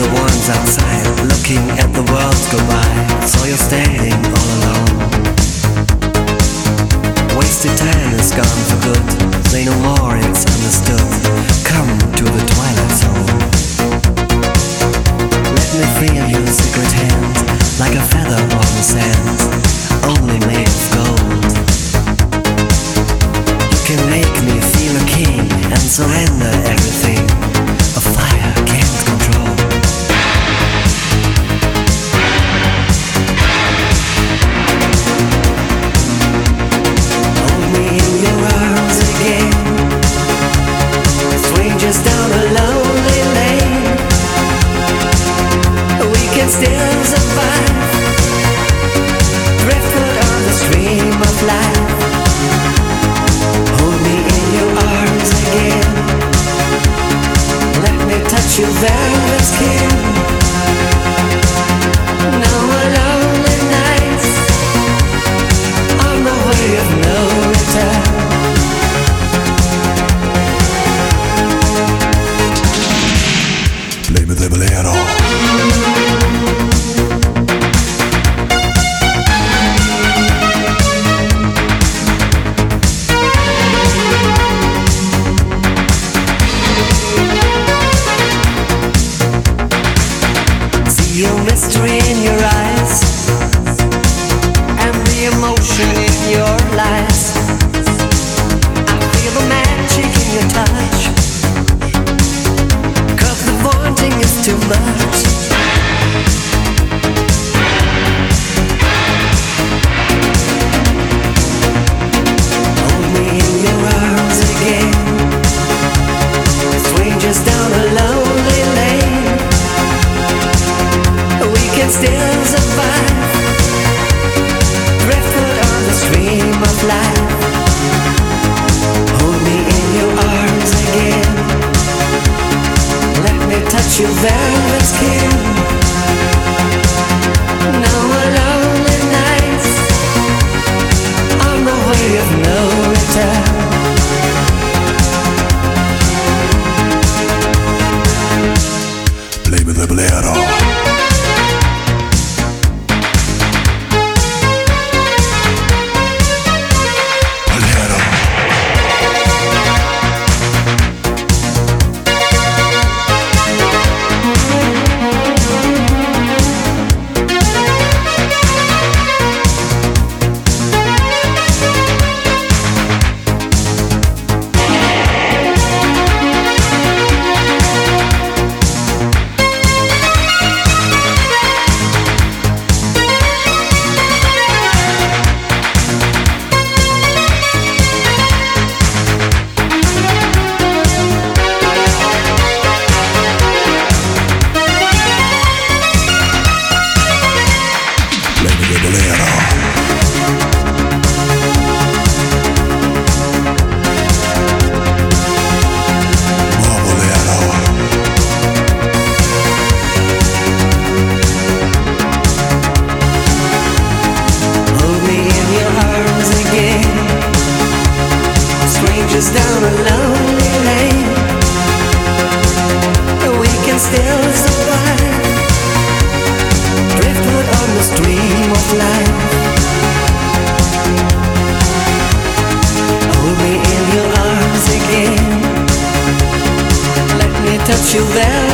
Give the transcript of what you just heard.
the ones outside Looking at the world go by. So you're standing all alone. Wasted time is gone for good. Play no more, it's understood. de. See your mystery in your eyes and the emotion in your lies. I feel the magic in your touch wanting is too much. your velvet skin. Lonely on the way of no return. The. you them